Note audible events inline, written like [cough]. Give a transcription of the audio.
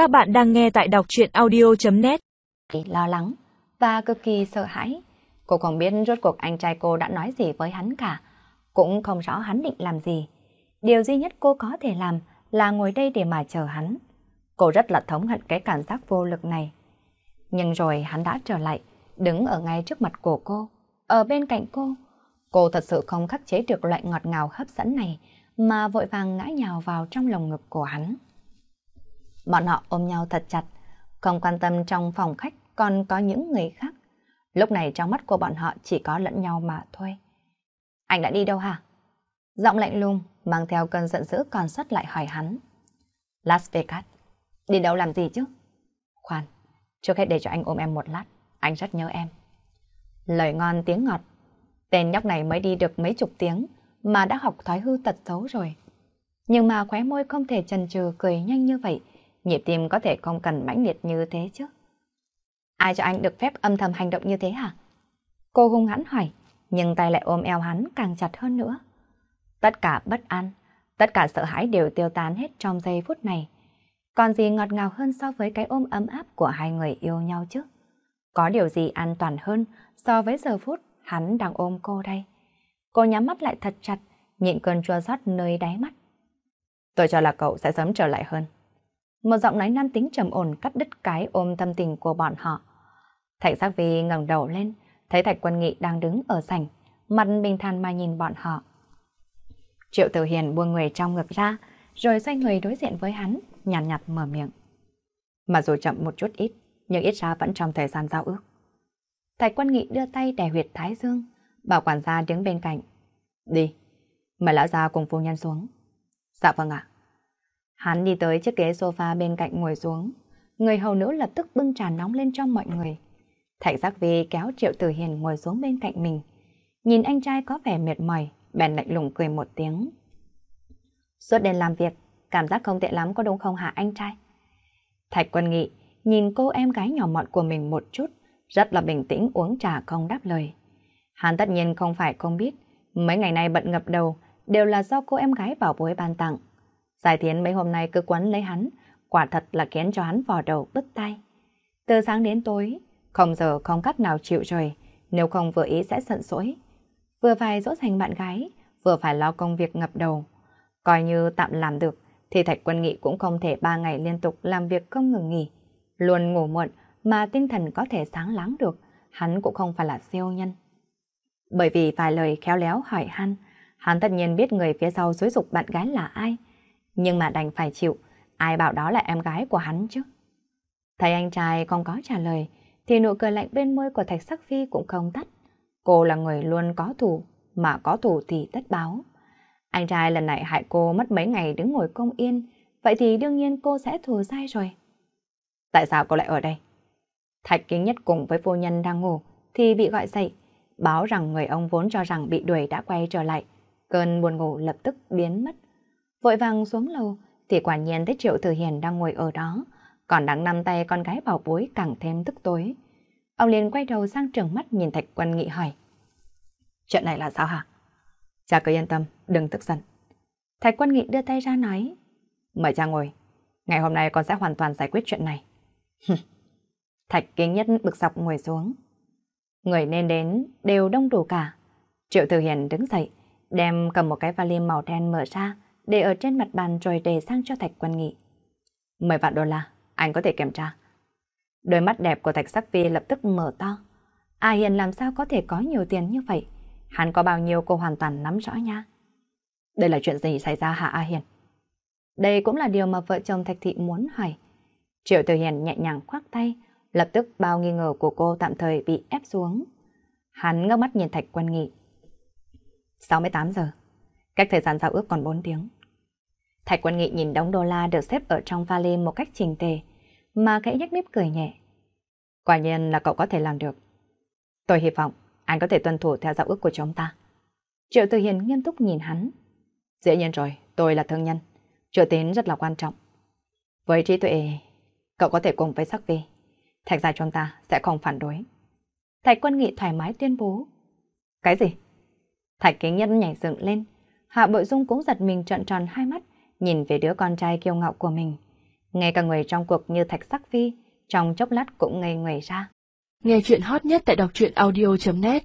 Các bạn đang nghe tại đọc chuyện audio.net Lo lắng và cực kỳ sợ hãi. Cô không biết rốt cuộc anh trai cô đã nói gì với hắn cả. Cũng không rõ hắn định làm gì. Điều duy nhất cô có thể làm là ngồi đây để mà chờ hắn. Cô rất là thống hận cái cảm giác vô lực này. Nhưng rồi hắn đã trở lại, đứng ở ngay trước mặt của cô, ở bên cạnh cô. Cô thật sự không khắc chế được loại ngọt ngào hấp dẫn này, mà vội vàng ngã nhào vào trong lồng ngực của hắn. Bọn họ ôm nhau thật chặt, không quan tâm trong phòng khách còn có những người khác. Lúc này trong mắt của bọn họ chỉ có lẫn nhau mà thôi. Anh đã đi đâu hả? Giọng lạnh lùng, mang theo cơn giận dữ còn sót lại hỏi hắn. Las Vegas. Đi đâu làm gì chứ? Khoan, trước hết để cho anh ôm em một lát, anh rất nhớ em. Lời ngon tiếng ngọt. Tên nhóc này mới đi được mấy chục tiếng mà đã học thói hư tật xấu rồi. Nhưng mà khóe môi không thể chần chừ cười nhanh như vậy, nhịp tim có thể không cần mãnh liệt như thế chứ. Ai cho anh được phép âm thầm hành động như thế hả? Cô hung hãn hỏi, nhưng tay lại ôm eo hắn càng chặt hơn nữa. Tất cả bất an, tất cả sợ hãi đều tiêu tán hết trong giây phút này. Còn gì ngọt ngào hơn so với cái ôm ấm áp của hai người yêu nhau chứ? Có điều gì an toàn hơn so với giờ phút hắn đang ôm cô đây? Cô nhắm mắt lại thật chặt, nhịn cơn chua rót nơi đáy mắt. Tôi cho là cậu sẽ sớm trở lại hơn. Một giọng nói nam tính trầm ổn cắt đứt cái ôm tâm tình của bọn họ. Thạch Giác Vi ngẩng đầu lên, thấy Thạch Quân Nghị đang đứng ở sảnh, mặt bình thản mà nhìn bọn họ. Triệu Tử Hiền buông người trong ngực ra, rồi xoay người đối diện với hắn, nhàn nhạt, nhạt mở miệng. Mà dù chậm một chút ít, nhưng ít ra vẫn trong thời gian giao ước. Thạch Quân Nghị đưa tay đè huyệt Thái Dương, bảo quản gia đứng bên cạnh. Đi, mời lão gia cùng phu nhân xuống. Dạ vâng ạ. Hắn đi tới chiếc ghế sofa bên cạnh ngồi xuống. Người hầu nữ lập tức bưng trà nóng lên cho mọi người. Thạch giác vi kéo Triệu Tử Hiền ngồi xuống bên cạnh mình. Nhìn anh trai có vẻ mệt mỏi, bèn lạnh lùng cười một tiếng. Suốt đêm làm việc, cảm giác không tệ lắm có đúng không hả anh trai? Thạch quân nghị nhìn cô em gái nhỏ mọn của mình một chút, rất là bình tĩnh uống trà không đáp lời. Hắn tất nhiên không phải không biết, mấy ngày nay bận ngập đầu đều là do cô em gái bảo bối ban tặng. Giải thiến mấy hôm nay cứ quấn lấy hắn, quả thật là khiến cho hắn vò đầu bứt tay. Từ sáng đến tối, không giờ không cách nào chịu rồi, nếu không vừa ý sẽ giận dỗi. Vừa phải dỗ dành bạn gái, vừa phải lo công việc ngập đầu. Coi như tạm làm được, thì Thạch Quân Nghị cũng không thể ba ngày liên tục làm việc không ngừng nghỉ. Luôn ngủ muộn mà tinh thần có thể sáng láng được, hắn cũng không phải là siêu nhân. Bởi vì vài lời khéo léo hỏi han, hắn tất nhiên biết người phía sau xúi dục bạn gái là ai, nhưng mà đành phải chịu, ai bảo đó là em gái của hắn chứ. Thấy anh trai không có trả lời, thì nụ cười lạnh bên môi của Thạch Sắc Phi cũng không tắt. Cô là người luôn có thủ, mà có thủ thì tất báo. Anh trai lần này hại cô mất mấy ngày đứng ngồi công yên, vậy thì đương nhiên cô sẽ thù sai rồi. Tại sao cô lại ở đây? Thạch Kính Nhất cùng với phu nhân đang ngủ thì bị gọi dậy, báo rằng người ông vốn cho rằng bị đuổi đã quay trở lại. Cơn buồn ngủ lập tức biến mất. Vội vàng xuống lầu thì quả nhiên thấy Triệu Tử Hiền đang ngồi ở đó, còn đang nắm tay con gái bảo bối càng thêm tức tối. Ông liền quay đầu sang trường mắt nhìn Thạch Quân Nghị hỏi. Chuyện này là sao hả? Cha cứ yên tâm, đừng tức giận. Thạch Quân Nghị đưa tay ra nói. Mời cha ngồi. Ngày hôm nay con sẽ hoàn toàn giải quyết chuyện này. [laughs] Thạch Kính Nhất bực dọc ngồi xuống. Người nên đến đều đông đủ cả. Triệu Tử Hiền đứng dậy, đem cầm một cái vali màu đen mở ra, để ở trên mặt bàn rồi đề sang cho Thạch quan Nghị. 10 vạn đô la, anh có thể kiểm tra. Đôi mắt đẹp của Thạch Sắc Vi lập tức mở to. À, A Hiền làm sao có thể có nhiều tiền như vậy? Hắn có bao nhiêu cô hoàn toàn nắm rõ nha. Đây là chuyện gì xảy ra hả A Hiền? Đây cũng là điều mà vợ chồng Thạch Thị muốn hỏi. Triệu Tiểu Hiền nhẹ nhàng khoác tay, lập tức bao nghi ngờ của cô tạm thời bị ép xuống. Hắn ngơ mắt nhìn Thạch quan Nghị. 68 giờ. Cách thời gian giao ước còn 4 tiếng. Thạch Quân Nghị nhìn đống đô la được xếp ở trong vali một cách trình tề, mà khẽ nhếch mép cười nhẹ. Quả nhiên là cậu có thể làm được. Tôi hy vọng anh có thể tuân thủ theo giao ước của chúng ta. Triệu Từ Hiền nghiêm túc nhìn hắn. Dễ nhiên rồi, tôi là thương nhân. Triệu tín rất là quan trọng. Với trí tuệ, cậu có thể cùng với sắc vi. Thạch gia chúng ta sẽ không phản đối. Thạch Quân Nghị thoải mái tuyên bố. Cái gì? Thạch Kính Nhân nhảy dựng lên. Hạ Bội Dung cũng giật mình trợn tròn hai mắt, nhìn về đứa con trai kiêu ngạo của mình. Ngay cả người trong cuộc như Thạch Sắc Phi, trong chốc lát cũng ngây người ra. Nghe chuyện hot nhất tại đọc truyện audio.net